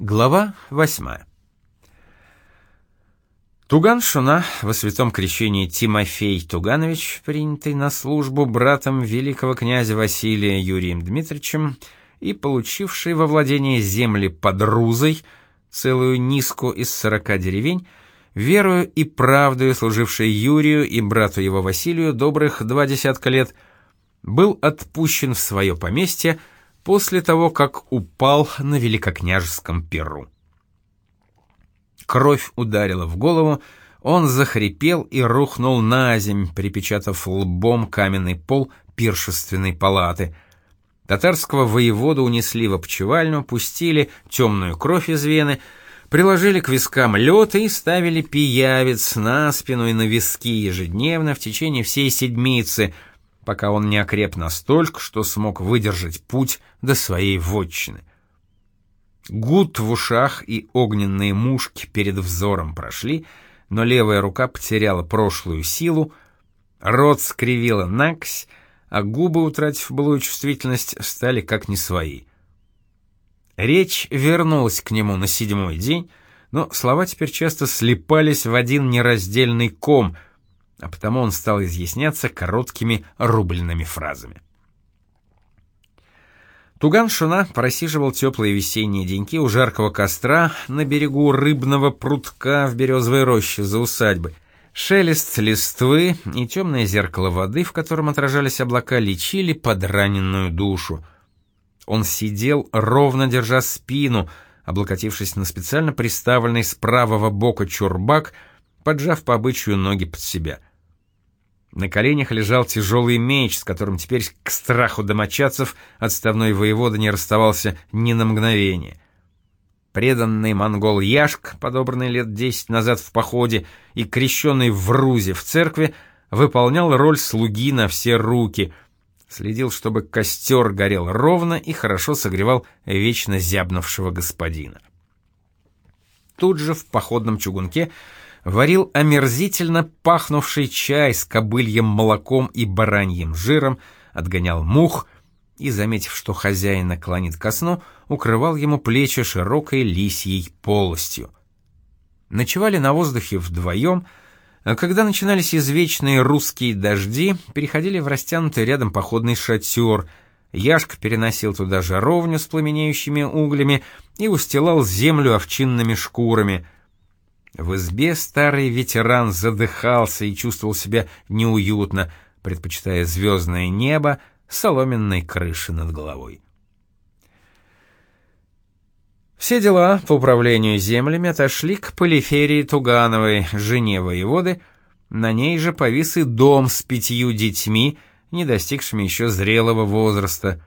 Глава 8. Туган Шуна во святом крещении Тимофей Туганович, принятый на службу братом великого князя Василия Юрием Дмитриевичем и получивший во владение земли под Рузой, целую низку из сорока деревень, верою и правдою служивший Юрию и брату его Василию добрых два десятка лет, был отпущен в свое поместье, после того, как упал на великокняжеском перу. Кровь ударила в голову, он захрипел и рухнул на земь, припечатав лбом каменный пол пиршественной палаты. Татарского воеводу унесли в опчевальню, пустили темную кровь из вены, приложили к вискам лед и ставили пиявец на спину и на виски ежедневно в течение всей седмицы — пока он не окреп настолько, что смог выдержать путь до своей вотчины. Гуд в ушах и огненные мушки перед взором прошли, но левая рука потеряла прошлую силу, рот скривила наксь, а губы, утратив былую чувствительность, стали как не свои. Речь вернулась к нему на седьмой день, но слова теперь часто слипались в один нераздельный ком — а потому он стал изъясняться короткими рубленными фразами. Туган Шуна просиживал теплые весенние деньки у жаркого костра на берегу рыбного прутка в березовой роще за усадьбой. Шелест листвы и темное зеркало воды, в котором отражались облака, лечили подраненную душу. Он сидел, ровно держа спину, облокотившись на специально приставленный с правого бока чурбак, поджав по обычаю ноги под себя — на коленях лежал тяжелый меч, с которым теперь к страху домочадцев отставной воевода не расставался ни на мгновение. Преданный монгол Яшк, подобранный лет десять назад в походе и крещенный в Рузе в церкви, выполнял роль слуги на все руки, следил, чтобы костер горел ровно и хорошо согревал вечно зябнувшего господина. Тут же в походном чугунке варил омерзительно пахнувший чай с кобыльем молоком и бараньим жиром, отгонял мух и, заметив, что хозяин наклонит ко сну, укрывал ему плечи широкой лисьей полостью. Ночевали на воздухе вдвоем, а когда начинались извечные русские дожди, переходили в растянутый рядом походный шатер. Яшка переносил туда жаровню с пламенеющими углями и устилал землю овчинными шкурами — в избе старый ветеран задыхался и чувствовал себя неуютно, предпочитая звездное небо соломенной крыши над головой. Все дела по управлению землями отошли к Полиферии Тугановой, жене воеводы, на ней же повис и дом с пятью детьми, не достигшими еще зрелого возраста.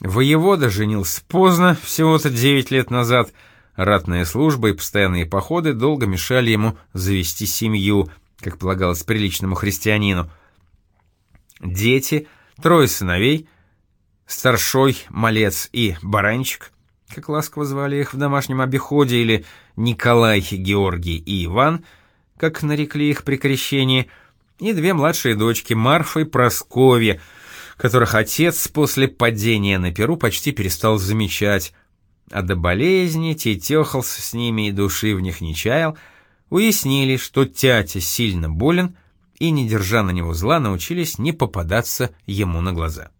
Воевода женился поздно, всего-то девять лет назад — Ратная служба и постоянные походы долго мешали ему завести семью, как полагалось приличному христианину. Дети, трое сыновей, старшой, малец и баранчик, как ласково звали их в домашнем обиходе, или Николай, Георгий и Иван, как нарекли их при крещении, и две младшие дочки Марфа и Просковья, которых отец после падения на перу почти перестал замечать, а до болезни тетехался с ними и души в них не чаял, уяснили, что тятя сильно болен, и, не держа на него зла, научились не попадаться ему на глаза.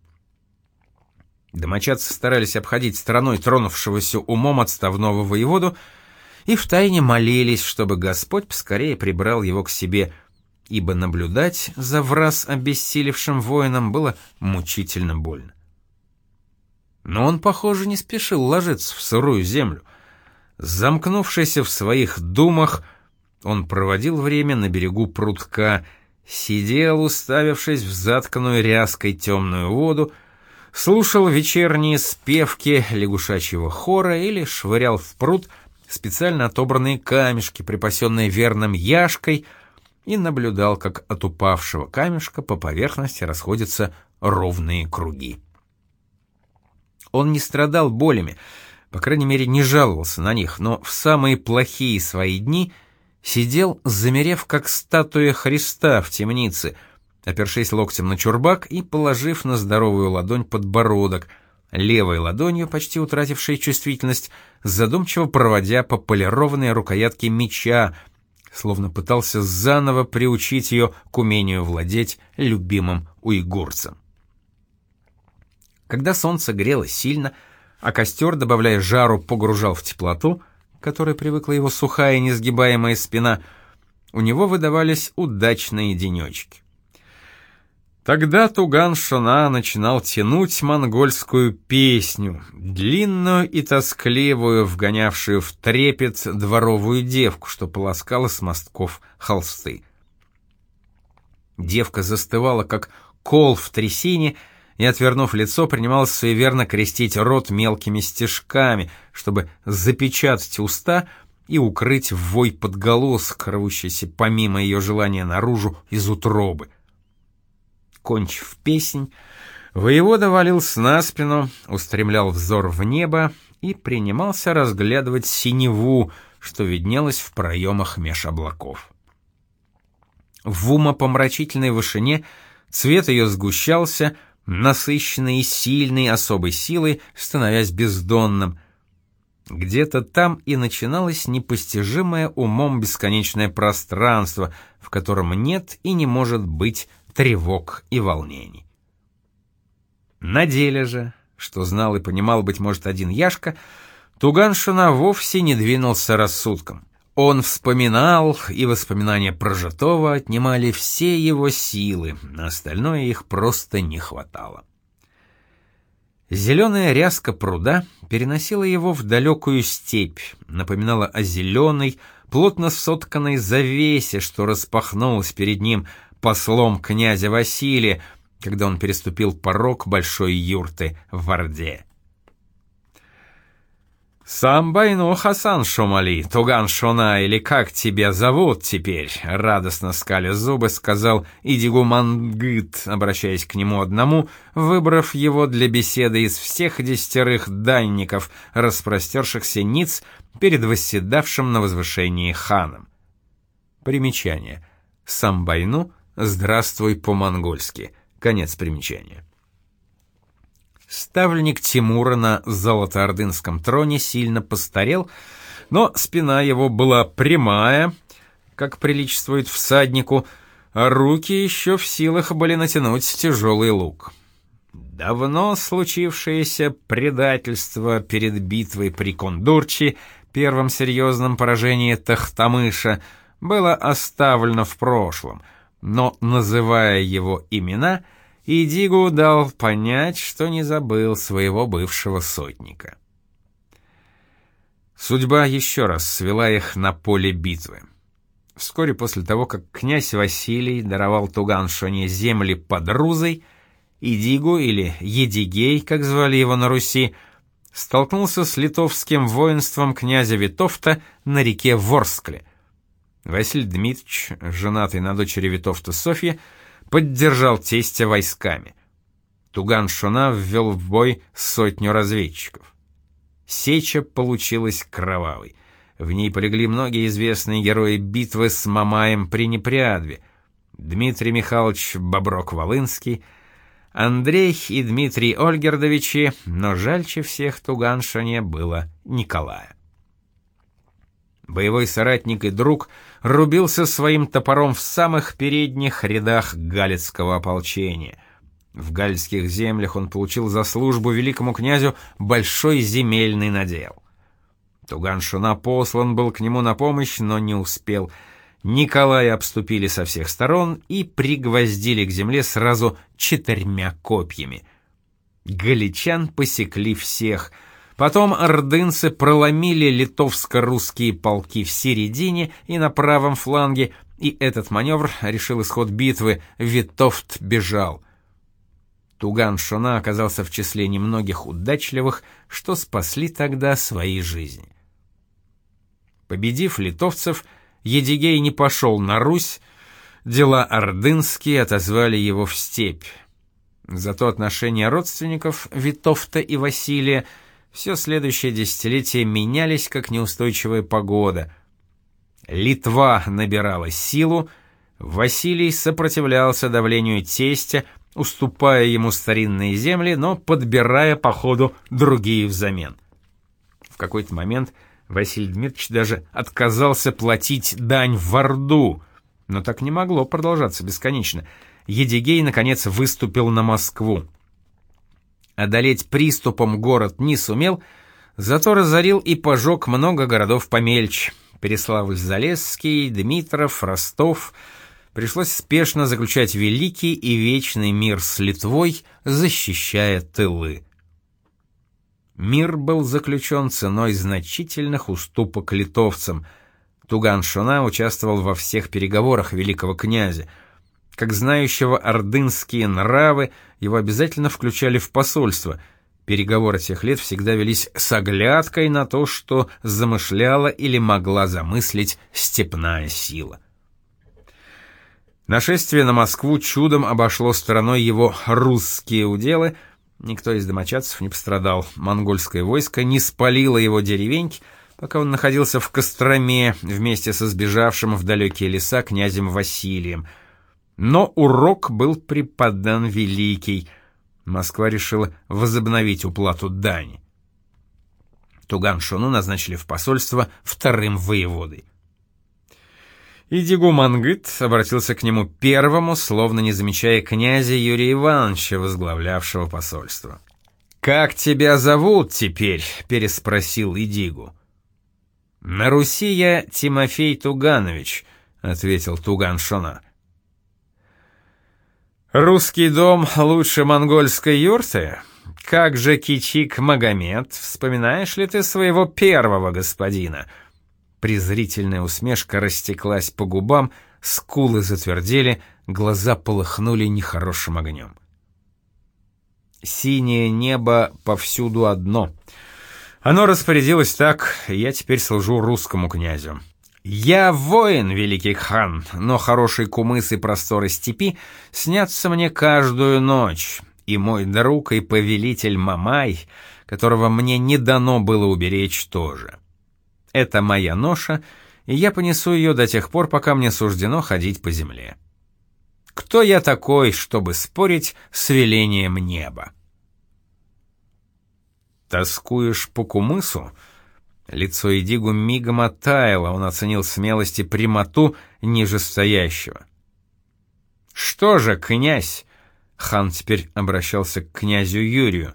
Домочадцы старались обходить стороной тронувшегося умом отставного воеводу и втайне молились, чтобы Господь поскорее прибрал его к себе, ибо наблюдать за враз обессилевшим воином было мучительно больно. Но он, похоже, не спешил ложиться в сырую землю. Замкнувшийся в своих думах, он проводил время на берегу прутка, сидел, уставившись в затканную ряской темную воду, слушал вечерние спевки лягушачьего хора или швырял в пруд специально отобранные камешки, припасенные верным яшкой, и наблюдал, как от упавшего камешка по поверхности расходятся ровные круги. Он не страдал болями, по крайней мере, не жаловался на них, но в самые плохие свои дни сидел, замерев как статуя Христа в темнице, опершись локтем на чурбак и положив на здоровую ладонь подбородок, левой ладонью, почти утратившей чувствительность, задумчиво проводя по полированной рукоятке меча, словно пытался заново приучить ее к умению владеть любимым уйгурцем. Когда солнце грело сильно, а костер, добавляя жару, погружал в теплоту, которой привыкла его сухая и несгибаемая спина, у него выдавались удачные денечки. Тогда Туган Шона начинал тянуть монгольскую песню, длинную и тоскливую, вгонявшую в трепет дворовую девку, что полоскала с мостков холсты. Девка застывала, как кол в трясине, и, отвернув лицо, принималась суеверно крестить рот мелкими стежками, чтобы запечатать уста и укрыть вой подголосок, рвущийся помимо ее желания наружу из утробы. Кончив песнь, воевода валился на спину, устремлял взор в небо и принимался разглядывать синеву, что виднелось в проемах меж облаков. В умопомрачительной вышине цвет ее сгущался, насыщенный и сильной особой силой, становясь бездонным. Где-то там и начиналось непостижимое умом бесконечное пространство, в котором нет и не может быть тревог и волнений. На деле же, что знал и понимал, быть может, один Яшка, Туганшина вовсе не двинулся рассудком. Он вспоминал, и воспоминания прожитого отнимали все его силы, на остальное их просто не хватало. Зеленая ряска пруда переносила его в далекую степь, напоминала о зеленой, плотно сотканной завесе, что распахнулась перед ним, послом князя Василия, когда он переступил порог большой юрты в Орде. «Сам Байну Хасан Шумали, Туган Шуна, или как тебя зовут теперь?» — радостно скаля зубы, сказал Идигу Мангыт, обращаясь к нему одному, выбрав его для беседы из всех десятерых данников, распростершихся ниц перед восседавшим на возвышении ханом. Примечание. Сам Байну «Здравствуй по-монгольски». Конец примечания. Ставленник Тимура на золотоордынском троне сильно постарел, но спина его была прямая, как приличествует всаднику, а руки еще в силах были натянуть тяжелый лук. Давно случившееся предательство перед битвой при Кондурчи, первом серьезном поражении Тахтамыша, было оставлено в прошлом — но, называя его имена, Идигу дал понять, что не забыл своего бывшего сотника. Судьба еще раз свела их на поле битвы. Вскоре после того, как князь Василий даровал Туганшоне земли под Рузой, Идигу, или Едигей, как звали его на Руси, столкнулся с литовским воинством князя Витовта на реке Ворскле. Василий Дмитриевич, женатый на дочери Витовта Софьи, поддержал тестя войсками. Туган Шуна ввел в бой сотню разведчиков. Сеча получилась кровавой. В ней полегли многие известные герои битвы с Мамаем при Непрядве. Дмитрий Михайлович Боброк-Волынский, Андрей и Дмитрий Ольгердовичи, но жальче всех Туганшине было Николая. Боевой соратник и друг рубился своим топором в самых передних рядах галицкого ополчения. В гальских землях он получил за службу великому князю большой земельный надел. Туган-Шуна послан был к нему на помощь, но не успел. Николая обступили со всех сторон и пригвоздили к земле сразу четырьмя копьями. Галичан посекли всех — Потом ордынцы проломили литовско-русские полки в середине и на правом фланге, и этот маневр решил исход битвы, Витовт бежал. Туган Шона оказался в числе немногих удачливых, что спасли тогда свои жизни. Победив литовцев, Едигей не пошел на Русь, дела ордынские отозвали его в степь. Зато отношения родственников Витовта и Василия – все следующее десятилетие менялись, как неустойчивая погода. Литва набирала силу, Василий сопротивлялся давлению тестя, уступая ему старинные земли, но подбирая по ходу другие взамен. В какой-то момент Василий Дмитриевич даже отказался платить дань в Орду, но так не могло продолжаться бесконечно. Едигей, наконец, выступил на Москву. Одолеть приступом город не сумел, зато разорил и пожег много городов помельче. Переславль-Залесский, Дмитров, Ростов. Пришлось спешно заключать великий и вечный мир с Литвой, защищая тылы. Мир был заключен ценой значительных уступок литовцам. Туган-Шуна участвовал во всех переговорах великого князя. Как знающего ордынские нравы, его обязательно включали в посольство. Переговоры тех лет всегда велись с оглядкой на то, что замышляла или могла замыслить степная сила. Нашествие на Москву чудом обошло стороной его русские уделы — Никто из домочадцев не пострадал. Монгольское войско не спалило его деревеньки, пока он находился в Костроме вместе со сбежавшим в далекие леса князем Василием. Но урок был преподан великий. Москва решила возобновить уплату дани. Туган-Шуну назначили в посольство вторым воеводой. И Дигу-Мангыт обратился к нему первому, словно не замечая князя Юрия Ивановича, возглавлявшего посольство. «Как тебя зовут теперь?» — переспросил Идигу. «На Руси я Тимофей Туганович», — ответил Туган Шона. «Русский дом лучше монгольской юрты? Как же Кичик Магомед, вспоминаешь ли ты своего первого господина?» Презрительная усмешка растеклась по губам, скулы затвердели, глаза полыхнули нехорошим огнем. Синее небо повсюду одно. Оно распорядилось так, я теперь служу русскому князю. Я воин, великий хан, но хороший кумыс и просторы степи снятся мне каждую ночь, и мой друг и повелитель Мамай, которого мне не дано было уберечь тоже. Это моя ноша, и я понесу ее до тех пор, пока мне суждено ходить по земле. Кто я такой, чтобы спорить с велением неба? Тоскуешь по кумысу? Лицо Идигу мигом оттаяло, он оценил смелость и прямоту нижестоящего. «Что же, князь?» — хан теперь обращался к князю Юрию.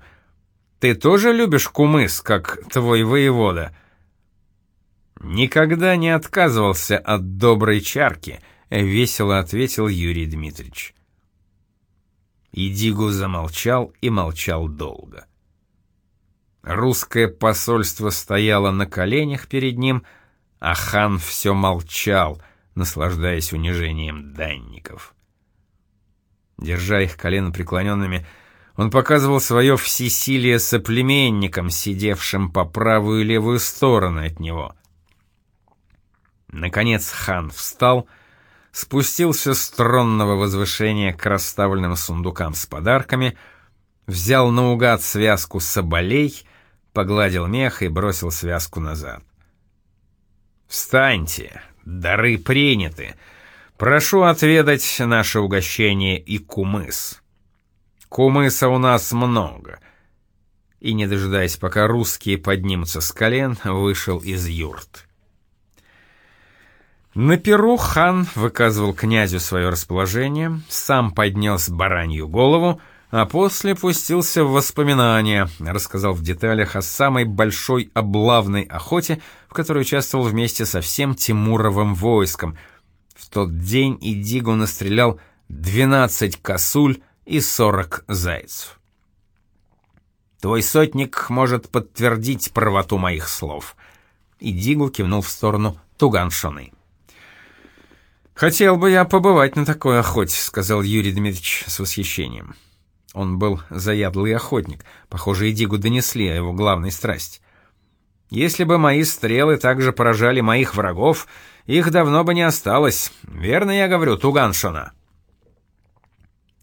«Ты тоже любишь кумыс, как твой воевода?» Никогда не отказывался от доброй чарки, весело ответил Юрий Дмитриевич. Идигу замолчал и молчал долго. Русское посольство стояло на коленях перед ним, а хан все молчал, наслаждаясь унижением данников. Держа их колено преклоненными, он показывал свое всесилие соплеменникам, сидевшим по правую и левую стороны от него. Наконец хан встал, спустился с тронного возвышения к расставленным сундукам с подарками, взял наугад связку соболей, погладил мех и бросил связку назад. «Встаньте, дары приняты. Прошу отведать наше угощение и кумыс. Кумыса у нас много». И, не дожидаясь, пока русские поднимутся с колен, вышел из юрт. На перу хан выказывал князю свое расположение, сам поднес баранью голову, а после пустился в воспоминания, рассказал в деталях о самой большой облавной охоте, в которой участвовал вместе со всем Тимуровым войском. В тот день Идигу настрелял 12 косуль и 40 зайцев. Твой сотник может подтвердить правоту моих слов. Идигу кивнул в сторону Туганшоны. «Хотел бы я побывать на такой охоте», — сказал Юрий Дмитриевич с восхищением. Он был заядлый охотник, похоже, и Дигу донесли о его главной страсти. «Если бы мои стрелы также поражали моих врагов, их давно бы не осталось. Верно я говорю, Туганшона?»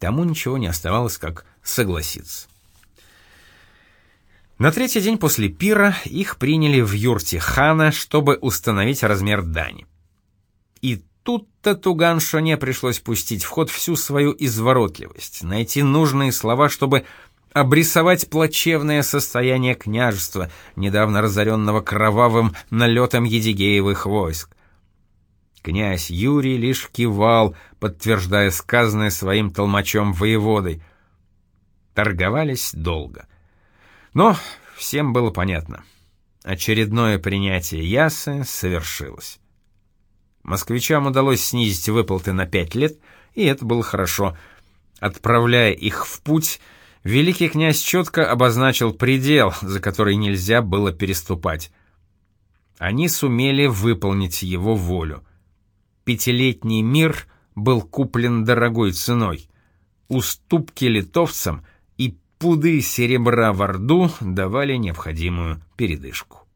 Тому ничего не оставалось, как согласиться. На третий день после пира их приняли в юрте хана, чтобы установить размер дани. И Тут-то Туганшоне пришлось пустить в ход всю свою изворотливость, найти нужные слова, чтобы обрисовать плачевное состояние княжества, недавно разоренного кровавым налетом Едигеевых войск. Князь Юрий лишь кивал, подтверждая сказанное своим толмачом воеводой. Торговались долго. Но всем было понятно. Очередное принятие Ясы совершилось. Москвичам удалось снизить выплаты на пять лет, и это было хорошо. Отправляя их в путь, великий князь четко обозначил предел, за который нельзя было переступать. Они сумели выполнить его волю. Пятилетний мир был куплен дорогой ценой. Уступки литовцам и пуды серебра в Орду давали необходимую передышку.